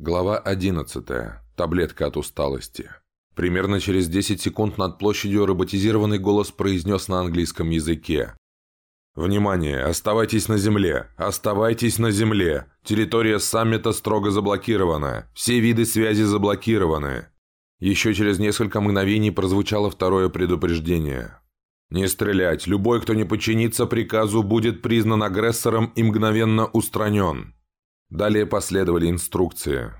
Глава 11. Таблетка от усталости. Примерно через 10 секунд над площадью роботизированный голос произнес на английском языке. «Внимание! Оставайтесь на земле! Оставайтесь на земле! Территория саммита строго заблокирована! Все виды связи заблокированы!» Еще через несколько мгновений прозвучало второе предупреждение. «Не стрелять! Любой, кто не подчинится приказу, будет признан агрессором и мгновенно устранен!» Далее последовали инструкции.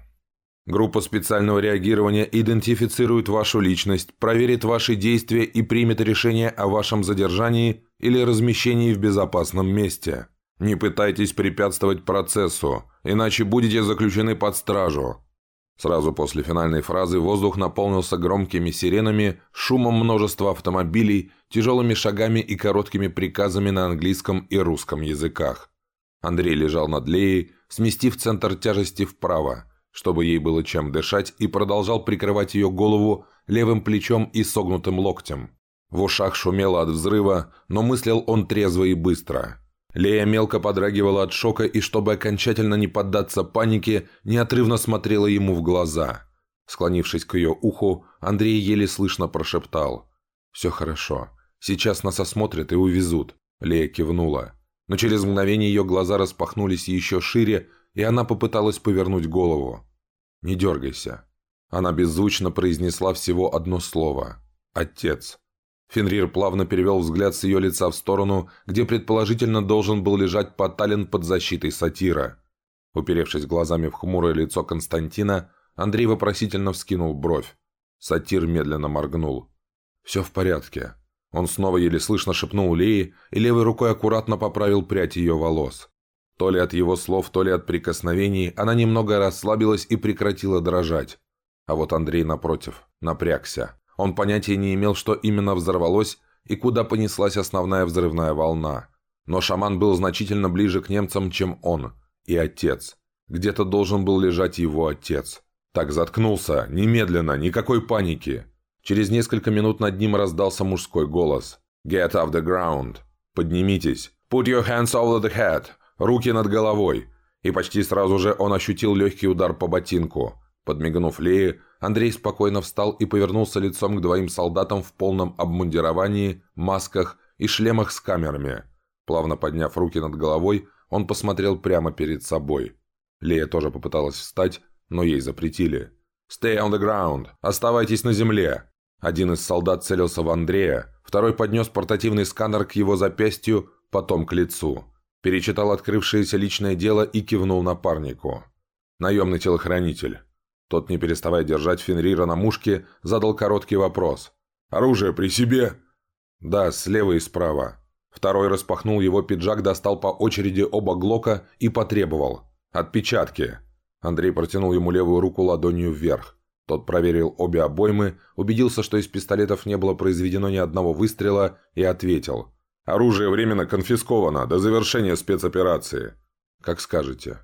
Группа специального реагирования идентифицирует вашу личность, проверит ваши действия и примет решение о вашем задержании или размещении в безопасном месте. Не пытайтесь препятствовать процессу, иначе будете заключены под стражу. Сразу после финальной фразы воздух наполнился громкими сиренами, шумом множества автомобилей, тяжелыми шагами и короткими приказами на английском и русском языках. Андрей лежал над Леей, сместив центр тяжести вправо, чтобы ей было чем дышать, и продолжал прикрывать ее голову левым плечом и согнутым локтем. В ушах шумело от взрыва, но мыслил он трезво и быстро. Лея мелко подрагивала от шока и, чтобы окончательно не поддаться панике, неотрывно смотрела ему в глаза. Склонившись к ее уху, Андрей еле слышно прошептал. «Все хорошо. Сейчас нас осмотрят и увезут». Лея кивнула но через мгновение ее глаза распахнулись еще шире, и она попыталась повернуть голову. «Не дергайся». Она беззвучно произнесла всего одно слово. «Отец». Фенрир плавно перевел взгляд с ее лица в сторону, где предположительно должен был лежать Поталин под защитой сатира. Уперевшись глазами в хмурое лицо Константина, Андрей вопросительно вскинул бровь. Сатир медленно моргнул. «Все в порядке. Он снова еле слышно шепнул Леи и левой рукой аккуратно поправил прядь ее волос. То ли от его слов, то ли от прикосновений она немного расслабилась и прекратила дрожать. А вот Андрей, напротив, напрягся. Он понятия не имел, что именно взорвалось и куда понеслась основная взрывная волна. Но шаман был значительно ближе к немцам, чем он. И отец. Где-то должен был лежать его отец. Так заткнулся. Немедленно. Никакой паники. Через несколько минут над ним раздался мужской голос. «Get off the ground!» «Поднимитесь!» «Put your hands over the head!» «Руки над головой!» И почти сразу же он ощутил легкий удар по ботинку. Подмигнув Лее, Андрей спокойно встал и повернулся лицом к двоим солдатам в полном обмундировании, масках и шлемах с камерами. Плавно подняв руки над головой, он посмотрел прямо перед собой. Лея тоже попыталась встать, но ей запретили. «Stay on the ground! Оставайтесь на земле!» Один из солдат целился в Андрея, второй поднес портативный сканер к его запястью, потом к лицу. Перечитал открывшееся личное дело и кивнул напарнику. Наемный телохранитель. Тот, не переставая держать Фенрира на мушке, задал короткий вопрос. «Оружие при себе?» «Да, слева и справа». Второй распахнул его пиджак, достал по очереди оба глока и потребовал. «Отпечатки». Андрей протянул ему левую руку ладонью вверх. Тот проверил обе обоймы, убедился, что из пистолетов не было произведено ни одного выстрела, и ответил. «Оружие временно конфисковано до завершения спецоперации». «Как скажете».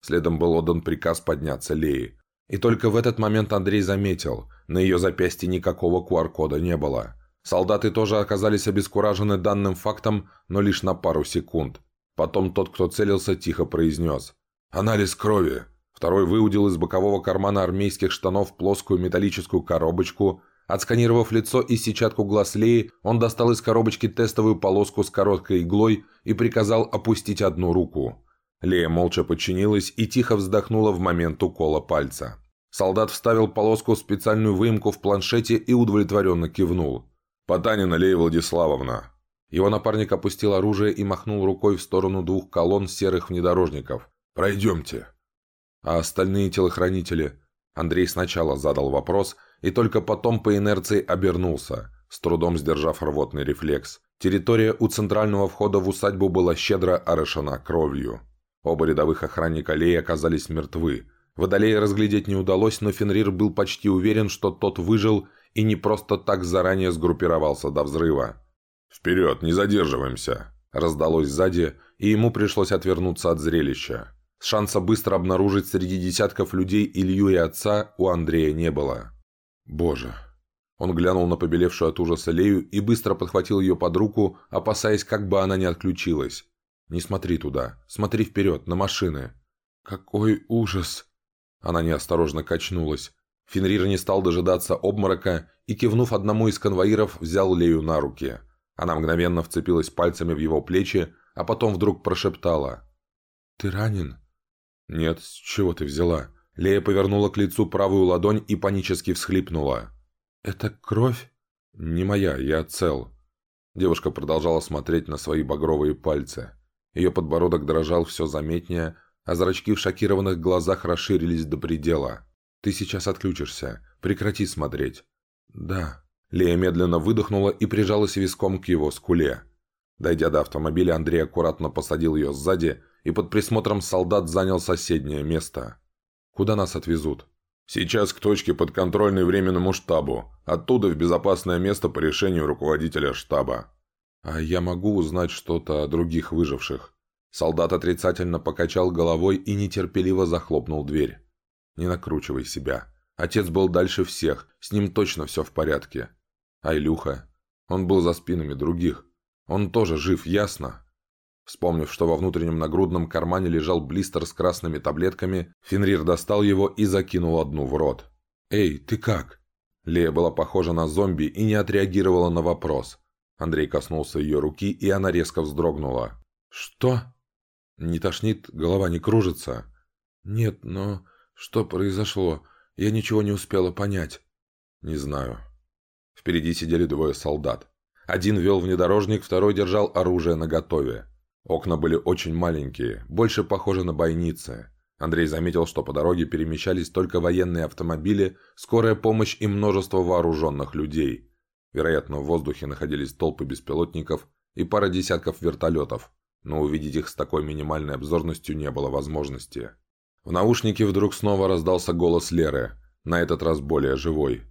Следом был отдан приказ подняться Леи. И только в этот момент Андрей заметил, на ее запястье никакого QR-кода не было. Солдаты тоже оказались обескуражены данным фактом, но лишь на пару секунд. Потом тот, кто целился, тихо произнес. «Анализ крови. Второй выудил из бокового кармана армейских штанов плоскую металлическую коробочку. Отсканировав лицо и сетчатку глаз Леи, он достал из коробочки тестовую полоску с короткой иглой и приказал опустить одну руку. Лея молча подчинилась и тихо вздохнула в момент укола пальца. Солдат вставил полоску в специальную выемку в планшете и удовлетворенно кивнул. «Потанина Лея Владиславовна». Его напарник опустил оружие и махнул рукой в сторону двух колонн серых внедорожников. «Пройдемте». А остальные телохранители? Андрей сначала задал вопрос и только потом по инерции обернулся, с трудом сдержав рвотный рефлекс. Территория у центрального входа в усадьбу была щедро орошена кровью. Оба рядовых охранника Леи оказались мертвы. Водолея разглядеть не удалось, но Фенрир был почти уверен, что тот выжил и не просто так заранее сгруппировался до взрыва. «Вперед, не задерживаемся!» Раздалось сзади, и ему пришлось отвернуться от зрелища. Шанса быстро обнаружить среди десятков людей Илью и отца у Андрея не было. «Боже!» Он глянул на побелевшую от ужаса Лею и быстро подхватил ее под руку, опасаясь, как бы она не отключилась. «Не смотри туда. Смотри вперед, на машины». «Какой ужас!» Она неосторожно качнулась. Фенрир не стал дожидаться обморока и, кивнув одному из конвоиров, взял Лею на руки. Она мгновенно вцепилась пальцами в его плечи, а потом вдруг прошептала. «Ты ранен?» «Нет, с чего ты взяла?» Лея повернула к лицу правую ладонь и панически всхлипнула. «Это кровь?» «Не моя, я цел». Девушка продолжала смотреть на свои багровые пальцы. Ее подбородок дрожал все заметнее, а зрачки в шокированных глазах расширились до предела. «Ты сейчас отключишься. Прекрати смотреть». «Да». Лея медленно выдохнула и прижалась виском к его скуле. Дойдя до автомобиля, Андрей аккуратно посадил ее сзади и под присмотром солдат занял соседнее место. «Куда нас отвезут?» «Сейчас к точке подконтрольной временному штабу. Оттуда в безопасное место по решению руководителя штаба». «А я могу узнать что-то о других выживших?» Солдат отрицательно покачал головой и нетерпеливо захлопнул дверь. «Не накручивай себя. Отец был дальше всех, с ним точно все в порядке. А Илюха? Он был за спинами других. Он тоже жив, ясно?» Вспомнив, что во внутреннем нагрудном кармане лежал блистер с красными таблетками, Фенрир достал его и закинул одну в рот. «Эй, ты как?» Лея была похожа на зомби и не отреагировала на вопрос. Андрей коснулся ее руки, и она резко вздрогнула. «Что?» «Не тошнит? Голова не кружится?» «Нет, но что произошло? Я ничего не успела понять». «Не знаю». Впереди сидели двое солдат. Один вел внедорожник, второй держал оружие наготове. Окна были очень маленькие, больше похожи на бойницы. Андрей заметил, что по дороге перемещались только военные автомобили, скорая помощь и множество вооруженных людей. Вероятно, в воздухе находились толпы беспилотников и пара десятков вертолетов, но увидеть их с такой минимальной обзорностью не было возможности. В наушнике вдруг снова раздался голос Леры, на этот раз более живой.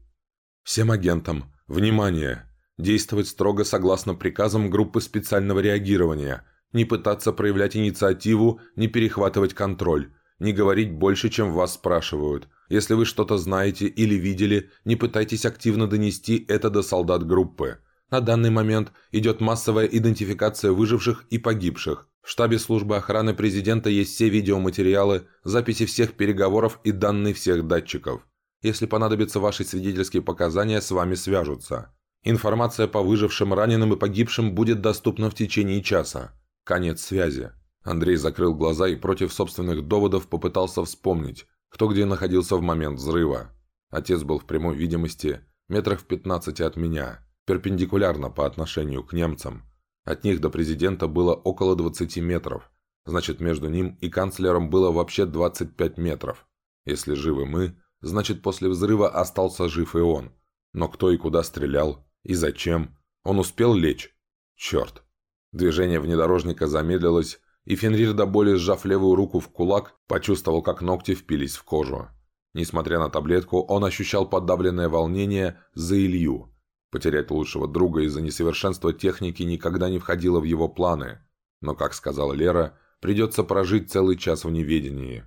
«Всем агентам! Внимание! Действовать строго согласно приказам группы специального реагирования, не пытаться проявлять инициативу, не перехватывать контроль, не говорить больше, чем вас спрашивают – если вы что-то знаете или видели, не пытайтесь активно донести это до солдат группы. На данный момент идет массовая идентификация выживших и погибших. В штабе службы охраны президента есть все видеоматериалы, записи всех переговоров и данные всех датчиков. Если понадобятся ваши свидетельские показания, с вами свяжутся. Информация по выжившим, раненым и погибшим будет доступна в течение часа. Конец связи. Андрей закрыл глаза и против собственных доводов попытался вспомнить, кто где находился в момент взрыва. Отец был в прямой видимости метрах в 15 от меня, перпендикулярно по отношению к немцам. От них до президента было около 20 метров. Значит, между ним и канцлером было вообще 25 метров. Если живы мы, значит, после взрыва остался жив и он. Но кто и куда стрелял? И зачем? Он успел лечь? Черт. Движение внедорожника замедлилось, и Фенрир до боли сжав левую руку в кулак, почувствовал, как ногти впились в кожу. Несмотря на таблетку, он ощущал подавленное волнение за Илью. Потерять лучшего друга из-за несовершенства техники никогда не входило в его планы. Но, как сказала Лера, придется прожить целый час в неведении.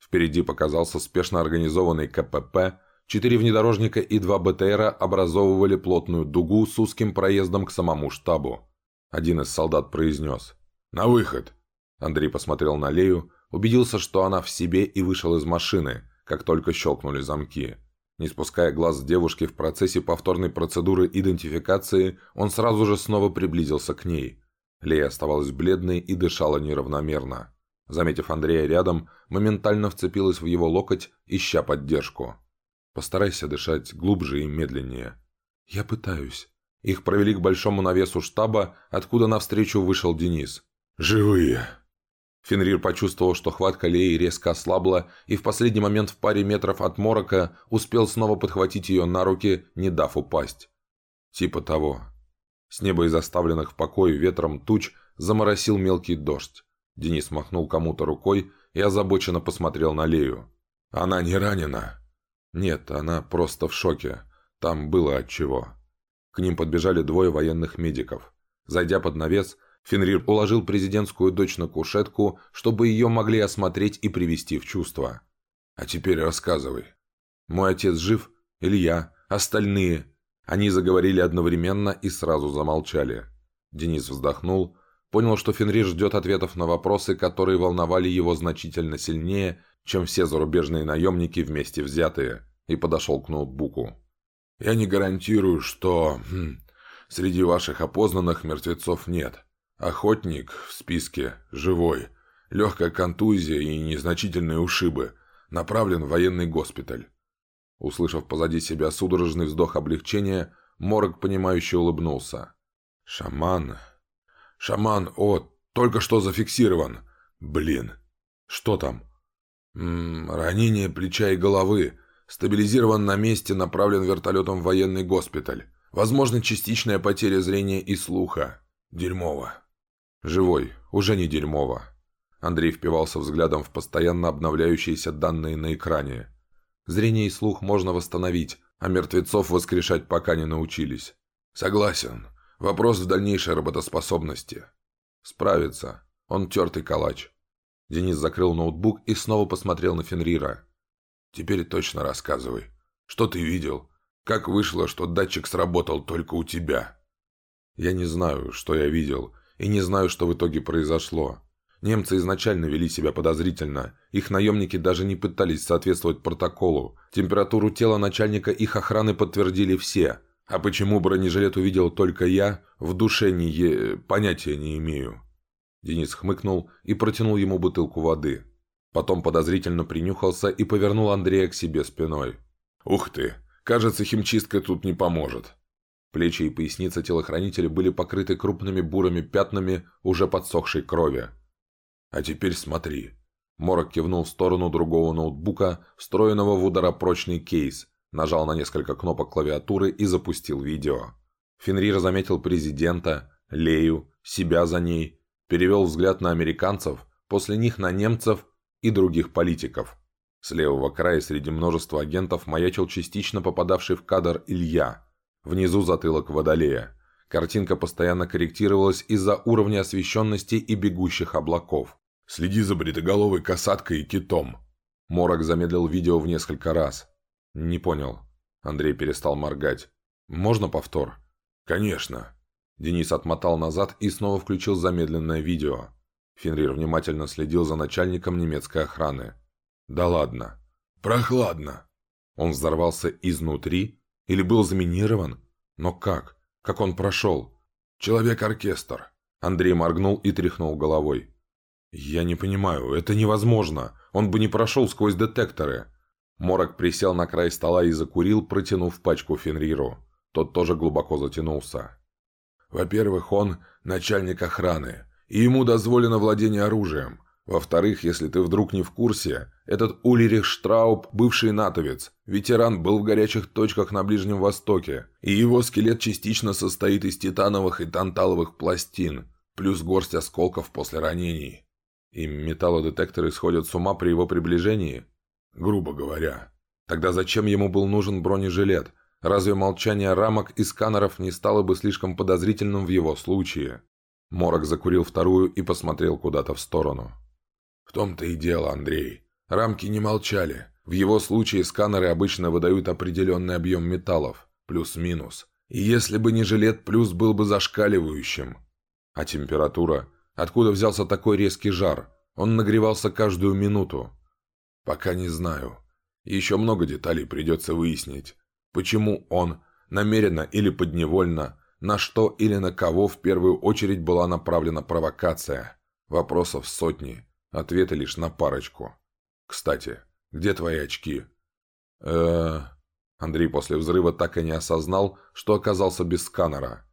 Впереди показался спешно организованный КПП, четыре внедорожника и два БТРа образовывали плотную дугу с узким проездом к самому штабу. Один из солдат произнес «На выход!» Андрей посмотрел на Лею, убедился, что она в себе и вышел из машины, как только щелкнули замки. Не спуская глаз с девушки в процессе повторной процедуры идентификации, он сразу же снова приблизился к ней. Лея оставалась бледной и дышала неравномерно. Заметив Андрея рядом, моментально вцепилась в его локоть, ища поддержку. «Постарайся дышать глубже и медленнее». «Я пытаюсь». Их провели к большому навесу штаба, откуда навстречу вышел Денис. «Живые!» Фенрир почувствовал, что хватка Леи резко ослабла, и в последний момент в паре метров от морока успел снова подхватить ее на руки, не дав упасть. Типа того. С неба из оставленных в покое ветром туч заморосил мелкий дождь. Денис махнул кому-то рукой и озабоченно посмотрел на Лею. «Она не ранена?» «Нет, она просто в шоке. Там было отчего». К ним подбежали двое военных медиков. Зайдя под навес, Фенрир уложил президентскую дочь на кушетку, чтобы ее могли осмотреть и привести в чувство. «А теперь рассказывай. Мой отец жив? Илья? Остальные?» Они заговорили одновременно и сразу замолчали. Денис вздохнул, понял, что Фенрир ждет ответов на вопросы, которые волновали его значительно сильнее, чем все зарубежные наемники вместе взятые, и подошел к ноутбуку. «Я не гарантирую, что хм, среди ваших опознанных мертвецов нет. Охотник в списке живой, легкая контузия и незначительные ушибы, направлен в военный госпиталь». Услышав позади себя судорожный вздох облегчения, Морок, понимающе улыбнулся. «Шаман...» «Шаман, о, только что зафиксирован. Блин. Что там?» М «Ранение плеча и головы. Стабилизирован на месте, направлен вертолетом в военный госпиталь. Возможно, частичная потеря зрения и слуха. Дерьмово». «Живой. Уже не дерьмово». Андрей впивался взглядом в постоянно обновляющиеся данные на экране. Зрение и слух можно восстановить, а мертвецов воскрешать пока не научились. Согласен. Вопрос в дальнейшей работоспособности. Справится. Он тертый калач. Денис закрыл ноутбук и снова посмотрел на Фенрира. «Теперь точно рассказывай. Что ты видел? Как вышло, что датчик сработал только у тебя?» «Я не знаю, что я видел, и не знаю, что в итоге произошло. Немцы изначально вели себя подозрительно. Их наемники даже не пытались соответствовать протоколу. Температуру тела начальника их охраны подтвердили все. А почему бронежилет увидел только я, в душе не е... понятия не имею. Денис хмыкнул и протянул ему бутылку воды. Потом подозрительно принюхался и повернул Андрея к себе спиной. «Ух ты! Кажется, химчистка тут не поможет». Плечи и поясница телохранителя были покрыты крупными бурыми пятнами уже подсохшей крови. «А теперь смотри». Морок кивнул в сторону другого ноутбука, встроенного в ударопрочный кейс, нажал на несколько кнопок клавиатуры и запустил видео. Фенрир заметил президента, Лею, себя за ней, перевел взгляд на американцев, после них на немцев и других политиков. С левого края среди множества агентов маячил частично попадавший в кадр Илья. Внизу затылок Водолея. Картинка постоянно корректировалась из-за уровня освещенности и бегущих облаков. «Следи за бритоголовой касаткой и китом». Морок замедлил видео в несколько раз. «Не понял». Андрей перестал моргать. «Можно повтор?» «Конечно». Денис отмотал назад и снова включил замедленное видео. Фенрир внимательно следил за начальником немецкой охраны. «Да ладно». «Прохладно». Он взорвался изнутри? Или был заминирован? Но как? Как он прошел? «Человек-оркестр». Андрей моргнул и тряхнул головой. «Я не понимаю, это невозможно. Он бы не прошел сквозь детекторы». Морок присел на край стола и закурил, протянув пачку Фенриру. Тот тоже глубоко затянулся. «Во-первых, он начальник охраны, и ему дозволено владение оружием. Во-вторых, если ты вдруг не в курсе, этот Ульрих Штрауб – бывший натовец, ветеран, был в горячих точках на Ближнем Востоке, и его скелет частично состоит из титановых и танталовых пластин, плюс горсть осколков после ранений. И металлодетекторы сходят с ума при его приближении – грубо говоря. Тогда зачем ему был нужен бронежилет? Разве молчание рамок и сканеров не стало бы слишком подозрительным в его случае? Морок закурил вторую и посмотрел куда-то в сторону. «В том-то и дело, Андрей. Рамки не молчали. В его случае сканеры обычно выдают определенный объем металлов, плюс-минус. И если бы не жилет, плюс был бы зашкаливающим. А температура? Откуда взялся такой резкий жар? Он нагревался каждую минуту. Пока не знаю. Еще много деталей придется выяснить. Почему он, намеренно или подневольно, на что или на кого в первую очередь была направлена провокация. Вопросов сотни, ответы лишь на парочку. Кстати, где твои очки? э Андрей после взрыва так и не осознал, что оказался без сканера.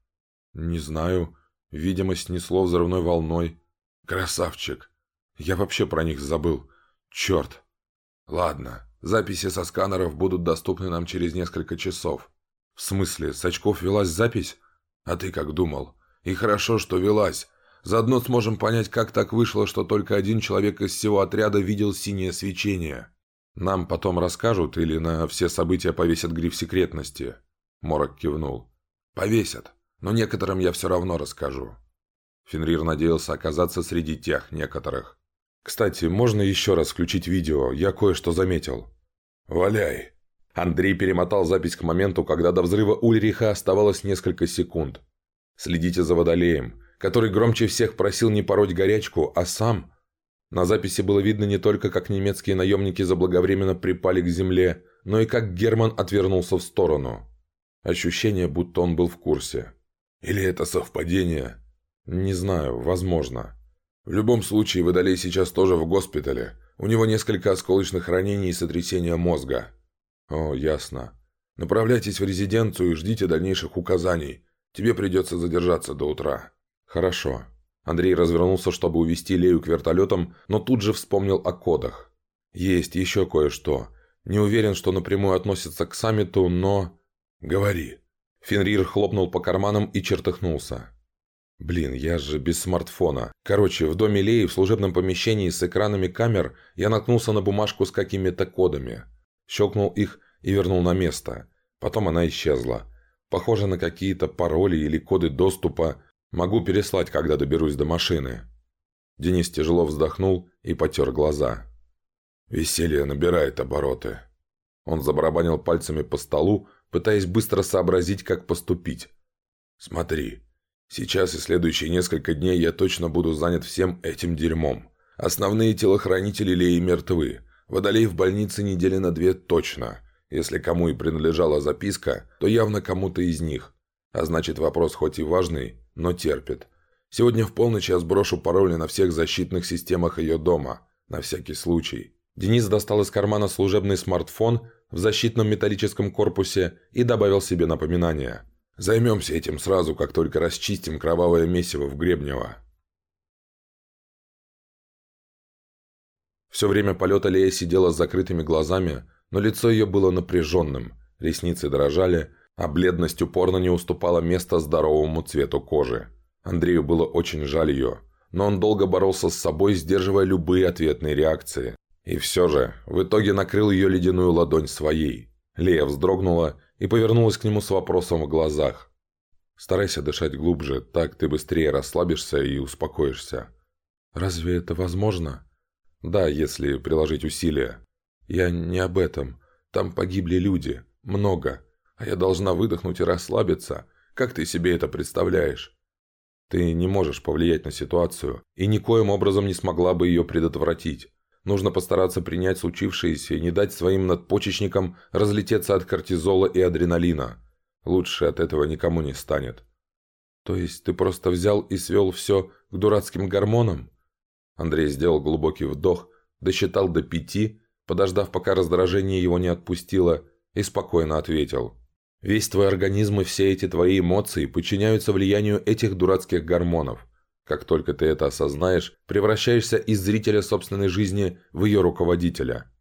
«Не знаю. Видимость снесло взрывной волной». «Красавчик! Я вообще про них забыл. Черт!» «Ладно, записи со сканеров будут доступны нам через несколько часов». «В смысле, с очков велась запись?» «А ты как думал?» «И хорошо, что велась. Заодно сможем понять, как так вышло, что только один человек из всего отряда видел синее свечение. Нам потом расскажут или на все события повесят гриф секретности?» Морок кивнул. «Повесят, но некоторым я все равно расскажу». Фенрир надеялся оказаться среди тех некоторых. «Кстати, можно еще раз включить видео? Я кое-что заметил». «Валяй!» Андрей перемотал запись к моменту, когда до взрыва Ульриха оставалось несколько секунд. «Следите за водолеем. который громче всех просил не пороть горячку, а сам... На записи было видно не только, как немецкие наемники заблаговременно припали к земле, но и как Герман отвернулся в сторону. Ощущение, будто он был в курсе. Или это совпадение? Не знаю, возможно. В любом случае, Водолей сейчас тоже в госпитале. У него несколько осколочных ранений и сотрясения мозга. О, ясно. Направляйтесь в резиденцию и ждите дальнейших указаний. Тебе придется задержаться до утра. Хорошо. Андрей развернулся, чтобы увести Лею к вертолетам, но тут же вспомнил о кодах. Есть еще кое-что. Не уверен, что напрямую относится к саммиту, но... Говори. Фенрир хлопнул по карманам и чертыхнулся. Блин, я же без смартфона. Короче, в доме Леи в служебном помещении с экранами камер я наткнулся на бумажку с какими-то кодами. Щелкнул их и вернул на место. Потом она исчезла. Похоже на какие-то пароли или коды доступа. Могу переслать, когда доберусь до машины. Денис тяжело вздохнул и потер глаза. Веселье набирает обороты. Он забарабанил пальцами по столу, пытаясь быстро сообразить, как поступить. «Смотри, Сейчас и следующие несколько дней я точно буду занят всем этим дерьмом. Основные телохранители Леи мертвы. Водолей в больнице недели на две точно. Если кому и принадлежала записка, то явно кому-то из них. А значит вопрос хоть и важный, но терпит. Сегодня в полночь я сброшу пароли на всех защитных системах ее дома. На всякий случай. Денис достал из кармана служебный смартфон в защитном металлическом корпусе и добавил себе напоминание – Займемся этим сразу, как только расчистим кровавое месиво в Гребнево. Все время полета Лея сидела с закрытыми глазами, но лицо ее было напряженным, ресницы дрожали, а бледность упорно не уступала место здоровому цвету кожи. Андрею было очень жаль ее, но он долго боролся с собой, сдерживая любые ответные реакции. И все же, в итоге накрыл ее ледяную ладонь своей. Лея вздрогнула и повернулась к нему с вопросом в глазах. «Старайся дышать глубже, так ты быстрее расслабишься и успокоишься». «Разве это возможно?» «Да, если приложить усилия». «Я не об этом. Там погибли люди. Много. А я должна выдохнуть и расслабиться. Как ты себе это представляешь?» «Ты не можешь повлиять на ситуацию, и никоим образом не смогла бы ее предотвратить. Нужно постараться принять случившееся и не дать своим надпочечникам разлететься от кортизола и адреналина. Лучше от этого никому не станет. То есть ты просто взял и свел все к дурацким гормонам? Андрей сделал глубокий вдох, досчитал до пяти, подождав, пока раздражение его не отпустило, и спокойно ответил. «Весь твой организм и все эти твои эмоции подчиняются влиянию этих дурацких гормонов. Как только ты это осознаешь, превращаешься из зрителя собственной жизни в ее руководителя.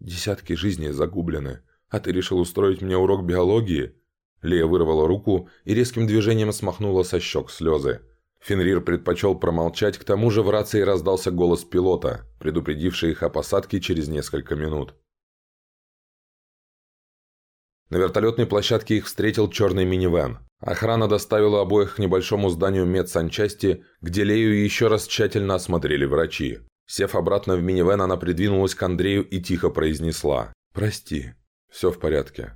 Десятки жизней загублены, а ты решил устроить мне урок биологии? Лея вырвала руку и резким движением смахнула со щек слезы. Фенрир предпочел промолчать, к тому же в рации раздался голос пилота, предупредивший их о посадке через несколько минут. На вертолетной площадке их встретил черный минивэн. Охрана доставила обоих к небольшому зданию медсанчасти, где Лею еще раз тщательно осмотрели врачи. Сев обратно в минивэн, она придвинулась к Андрею и тихо произнесла «Прости, все в порядке».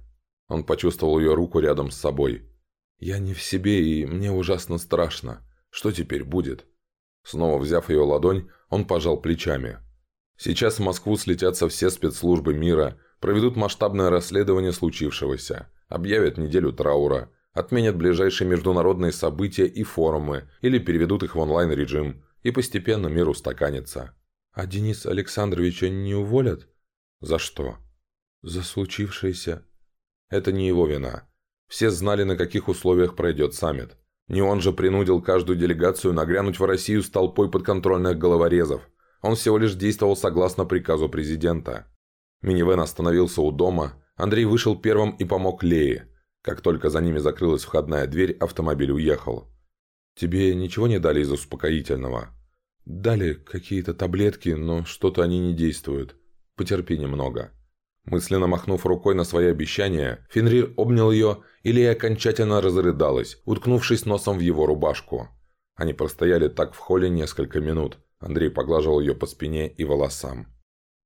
Он почувствовал ее руку рядом с собой. «Я не в себе, и мне ужасно страшно. Что теперь будет?» Снова взяв ее ладонь, он пожал плечами. «Сейчас в Москву слетятся все спецслужбы мира, проведут масштабное расследование случившегося, объявят неделю траура» отменят ближайшие международные события и форумы или переведут их в онлайн-режим, и постепенно мир устаканится. А Денис Александровича не уволят? За что? За случившееся. Это не его вина. Все знали, на каких условиях пройдет саммит. Не он же принудил каждую делегацию нагрянуть в Россию с толпой подконтрольных головорезов. Он всего лишь действовал согласно приказу президента. Минивэн остановился у дома. Андрей вышел первым и помог Лее. Как только за ними закрылась входная дверь, автомобиль уехал. «Тебе ничего не дали из успокоительного?» «Дали какие-то таблетки, но что-то они не действуют. Потерпи немного». Мысленно махнув рукой на свои обещания, Фенрир обнял ее, и Лея окончательно разрыдалась, уткнувшись носом в его рубашку. Они простояли так в холле несколько минут. Андрей поглаживал ее по спине и волосам.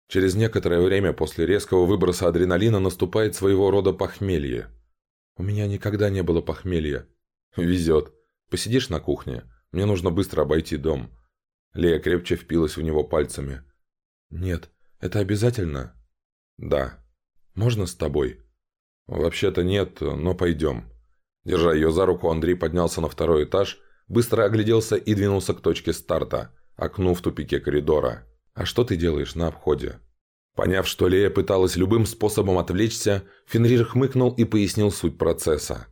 Через некоторое время после резкого выброса адреналина наступает своего рода похмелье. «У меня никогда не было похмелья». «Везет. Посидишь на кухне. Мне нужно быстро обойти дом». Лея крепче впилась в него пальцами. «Нет, это обязательно?» «Да». «Можно с тобой?» «Вообще-то нет, но пойдем». Держа ее за руку, Андрей поднялся на второй этаж, быстро огляделся и двинулся к точке старта, окну в тупике коридора. «А что ты делаешь на обходе?» Поняв, что Лея пыталась любым способом отвлечься, Фенрир хмыкнул и пояснил суть процесса.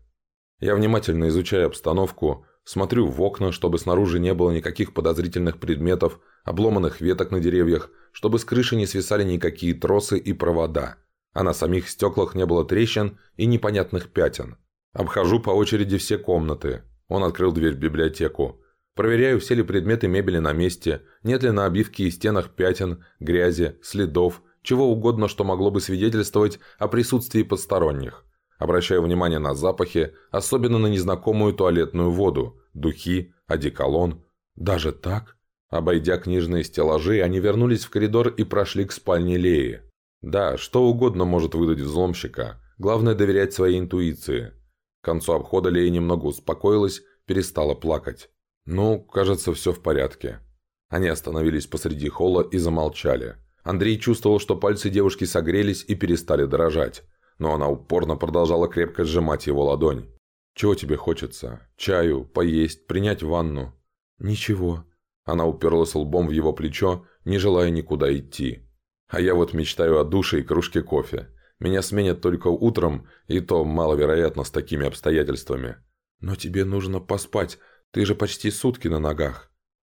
«Я внимательно изучаю обстановку, смотрю в окна, чтобы снаружи не было никаких подозрительных предметов, обломанных веток на деревьях, чтобы с крыши не свисали никакие тросы и провода, а на самих стеклах не было трещин и непонятных пятен. Обхожу по очереди все комнаты. Он открыл дверь в библиотеку. Проверяю, все ли предметы мебели на месте, нет ли на обивке и стенах пятен, грязи, следов, чего угодно, что могло бы свидетельствовать о присутствии посторонних. Обращаю внимание на запахи, особенно на незнакомую туалетную воду, духи, одеколон. Даже так? Обойдя книжные стеллажи, они вернулись в коридор и прошли к спальне Леи. Да, что угодно может выдать взломщика. Главное доверять своей интуиции. К концу обхода Лея немного успокоилась, перестала плакать. Ну, кажется, все в порядке. Они остановились посреди холла и замолчали. Андрей чувствовал, что пальцы девушки согрелись и перестали дрожать. Но она упорно продолжала крепко сжимать его ладонь. «Чего тебе хочется? Чаю? Поесть? Принять ванну?» «Ничего». Она уперлась лбом в его плечо, не желая никуда идти. «А я вот мечтаю о душе и кружке кофе. Меня сменят только утром, и то маловероятно с такими обстоятельствами». «Но тебе нужно поспать. Ты же почти сутки на ногах».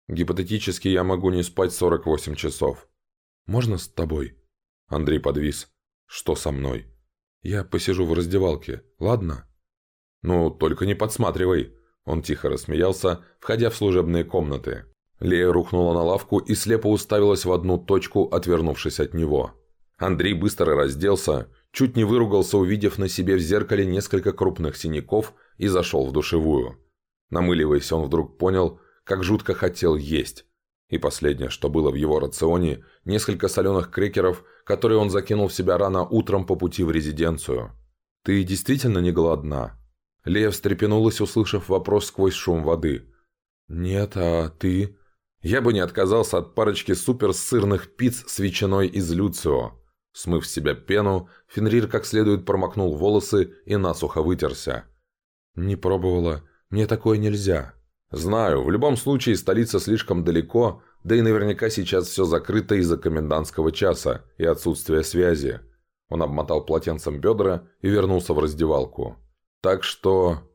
«Гипотетически я могу не спать 48 часов». Можно с тобой?» Андрей подвис. «Что со мной?» «Я посижу в раздевалке, ладно?» «Ну, только не подсматривай!» Он тихо рассмеялся, входя в служебные комнаты. Лея рухнула на лавку и слепо уставилась в одну точку, отвернувшись от него. Андрей быстро разделся, чуть не выругался, увидев на себе в зеркале несколько крупных синяков и зашел в душевую. Намыливаясь, он вдруг понял, как жутко хотел есть. И последнее, что было в его рационе, несколько соленых крекеров, которые он закинул в себя рано утром по пути в резиденцию. «Ты действительно не голодна?» Лея встрепенулась, услышав вопрос сквозь шум воды. «Нет, а ты?» «Я бы не отказался от парочки суперсырных пиц с ветчиной из Люцио». Смыв с себя пену, Фенрир как следует промокнул волосы и насухо вытерся. «Не пробовала. Мне такое нельзя». «Знаю, в любом случае столица слишком далеко, да и наверняка сейчас все закрыто из-за комендантского часа и отсутствия связи». Он обмотал полотенцем бедра и вернулся в раздевалку. «Так что...»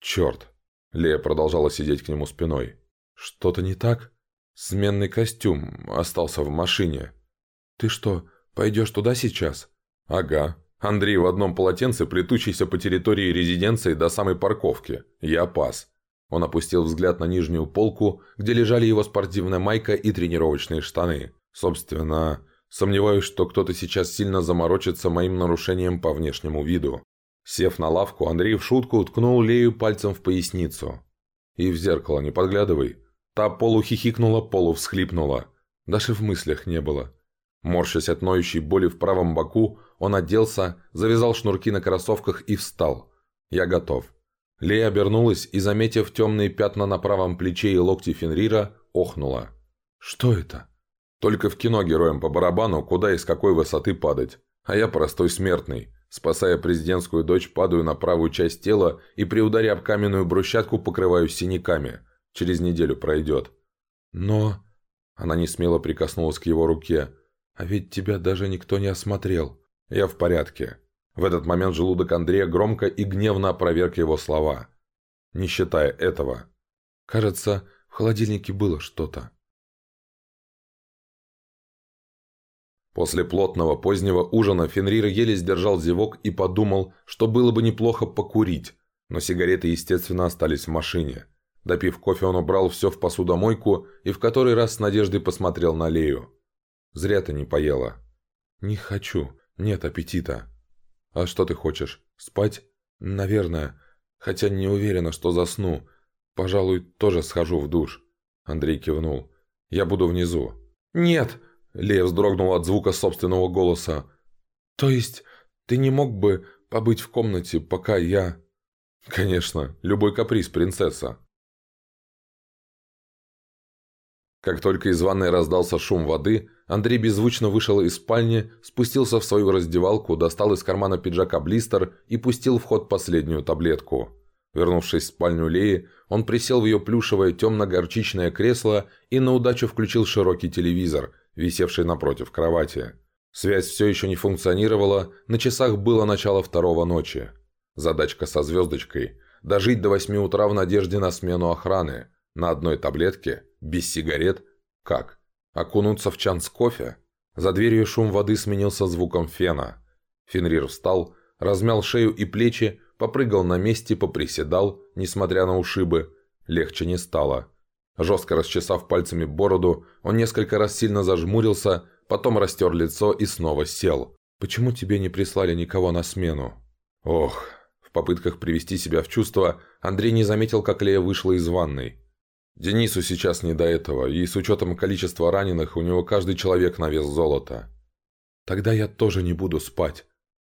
«Черт!» Лея продолжала сидеть к нему спиной. «Что-то не так?» «Сменный костюм остался в машине». «Ты что, пойдешь туда сейчас?» «Ага. Андрей в одном полотенце, плетущийся по территории резиденции до самой парковки. Я пас. Он опустил взгляд на нижнюю полку, где лежали его спортивная майка и тренировочные штаны. Собственно, сомневаюсь, что кто-то сейчас сильно заморочится моим нарушением по внешнему виду. Сев на лавку, Андрей в шутку уткнул Лею пальцем в поясницу. «И в зеркало не подглядывай». Та полухихикнула, полувсхлипнула. Даже в мыслях не было. Морщась от ноющей боли в правом боку, он оделся, завязал шнурки на кроссовках и встал. «Я готов». Лея обернулась и, заметив темные пятна на правом плече и локте Фенрира, охнула. «Что это?» «Только в кино героям по барабану, куда и с какой высоты падать. А я простой смертный. Спасая президентскую дочь, падаю на правую часть тела и при ударе об каменную брусчатку покрываюсь синяками. Через неделю пройдет». «Но...» Она не смело прикоснулась к его руке. «А ведь тебя даже никто не осмотрел». «Я в порядке. В этот момент желудок Андрея громко и гневно опроверг его слова. Не считая этого. Кажется, в холодильнике было что-то. После плотного позднего ужина Фенрир еле сдержал зевок и подумал, что было бы неплохо покурить, но сигареты, естественно, остались в машине. Допив кофе, он убрал все в посудомойку и в который раз с надеждой посмотрел на Лею. «Зря ты не поела». «Не хочу. Нет аппетита». «А что ты хочешь? Спать?» «Наверное. Хотя не уверена, что засну. Пожалуй, тоже схожу в душ». Андрей кивнул. «Я буду внизу». «Нет!» Лея вздрогнула от звука собственного голоса. «То есть ты не мог бы побыть в комнате, пока я...» «Конечно. Любой каприз, принцесса». Как только из ванной раздался шум воды, Андрей беззвучно вышел из спальни, спустился в свою раздевалку, достал из кармана пиджака блистер и пустил в ход последнюю таблетку. Вернувшись в спальню Леи, он присел в ее плюшевое темно-горчичное кресло и на удачу включил широкий телевизор, висевший напротив кровати. Связь все еще не функционировала, на часах было начало второго ночи. Задачка со звездочкой – дожить до восьми утра в надежде на смену охраны. На одной таблетке, без сигарет. Как? Окунуться в чан с кофе? За дверью шум воды сменился звуком фена. Фенрир встал, размял шею и плечи, попрыгал на месте, поприседал, несмотря на ушибы. Легче не стало. Жестко расчесав пальцами бороду, он несколько раз сильно зажмурился, потом растер лицо и снова сел. «Почему тебе не прислали никого на смену?» «Ох...» В попытках привести себя в чувство, Андрей не заметил, как Лея вышла из ванной. Денису сейчас не до этого, и с учетом количества раненых у него каждый человек на вес золота. Тогда я тоже не буду спать.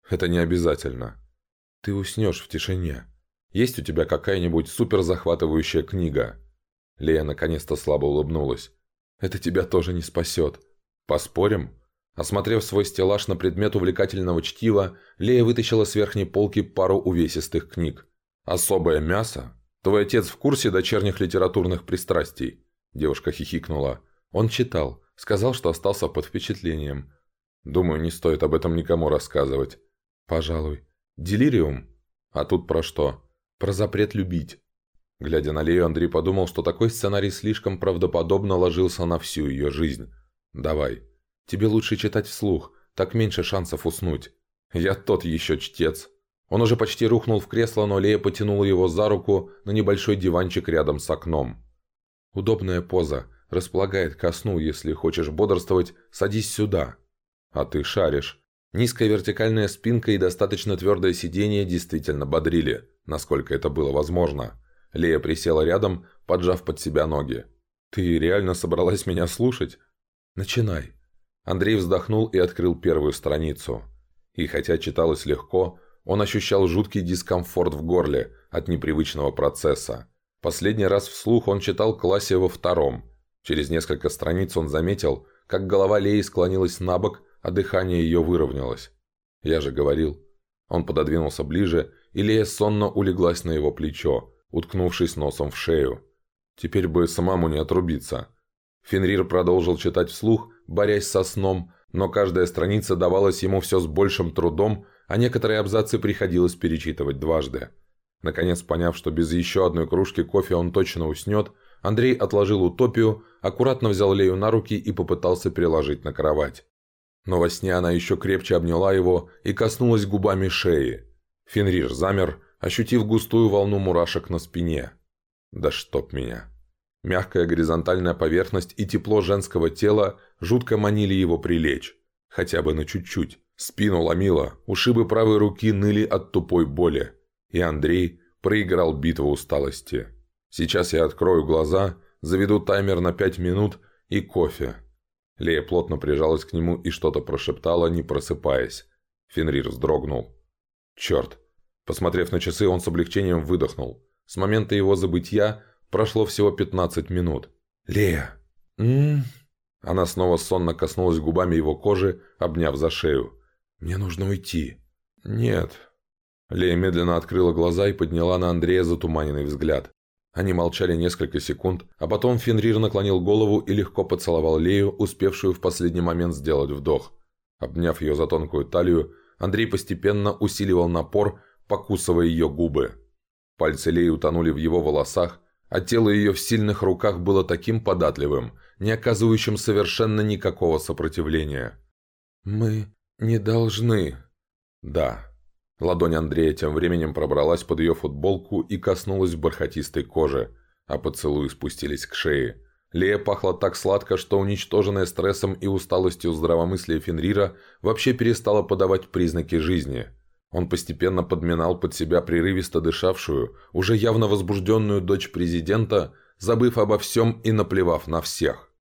Это не обязательно. Ты уснешь в тишине. Есть у тебя какая-нибудь суперзахватывающая книга? Лея наконец-то слабо улыбнулась. Это тебя тоже не спасет. Поспорим? Осмотрев свой стеллаж на предмет увлекательного чтива, Лея вытащила с верхней полки пару увесистых книг. «Особое мясо? Твой отец в курсе дочерних литературных пристрастий?» Девушка хихикнула. «Он читал. Сказал, что остался под впечатлением. Думаю, не стоит об этом никому рассказывать. Пожалуй. Делириум? А тут про что? Про запрет любить. Глядя на Лею, Андрей подумал, что такой сценарий слишком правдоподобно ложился на всю ее жизнь. «Давай. Тебе лучше читать вслух, так меньше шансов уснуть. Я тот еще чтец». Он уже почти рухнул в кресло, но Лея потянула его за руку на небольшой диванчик рядом с окном. «Удобная поза. Располагает ко сну, если хочешь бодрствовать, садись сюда». «А ты шаришь. Низкая вертикальная спинка и достаточно твердое сиденье действительно бодрили, насколько это было возможно. Лея присела рядом, поджав под себя ноги. «Ты реально собралась меня слушать?» «Начинай». Андрей вздохнул и открыл первую страницу. И хотя читалось легко, он ощущал жуткий дискомфорт в горле от непривычного процесса. Последний раз вслух он читал классе во втором. Через несколько страниц он заметил, как голова Леи склонилась на бок, а дыхание ее выровнялось. Я же говорил. Он пододвинулся ближе, и Лея сонно улеглась на его плечо, уткнувшись носом в шею. Теперь бы самому не отрубиться. Фенрир продолжил читать вслух, борясь со сном, но каждая страница давалась ему все с большим трудом, а некоторые абзацы приходилось перечитывать дважды. Наконец, поняв, что без еще одной кружки кофе он точно уснет, Андрей отложил утопию, аккуратно взял Лею на руки и попытался переложить на кровать. Но во сне она еще крепче обняла его и коснулась губами шеи. Фенрир замер, ощутив густую волну мурашек на спине. «Да чтоб меня!» Мягкая горизонтальная поверхность и тепло женского тела жутко манили его прилечь. Хотя бы на чуть-чуть. Спину ломило, ушибы правой руки ныли от тупой боли. И Андрей проиграл битву усталости. Сейчас я открою глаза, заведу таймер на пять минут и кофе. Лея плотно прижалась к нему и что-то прошептала, не просыпаясь. Фенрир вздрогнул. «Черт!» Посмотрев на часы, он с облегчением выдохнул. С момента его забытья прошло всего 15 минут. «Лея!» «М-м-м...» Она снова сонно коснулась губами его кожи, обняв за шею. «Мне нужно уйти». «Нет». Лея медленно открыла глаза и подняла на Андрея затуманенный взгляд. Они молчали несколько секунд, а потом Фенрир наклонил голову и легко поцеловал Лею, успевшую в последний момент сделать вдох. Обняв ее за тонкую талию, Андрей постепенно усиливал напор, покусывая ее губы. Пальцы Леи утонули в его волосах, а тело ее в сильных руках было таким податливым, не оказывающим совершенно никакого сопротивления. «Мы не должны...» «Да», Ладонь Андрея тем временем пробралась под ее футболку и коснулась бархатистой кожи, а поцелуи спустились к шее. Лея пахла так сладко, что уничтоженная стрессом и усталостью здравомыслия Фенрира вообще перестала подавать признаки жизни. Он постепенно подминал под себя прерывисто дышавшую, уже явно возбужденную дочь президента, забыв обо всем и наплевав на всех.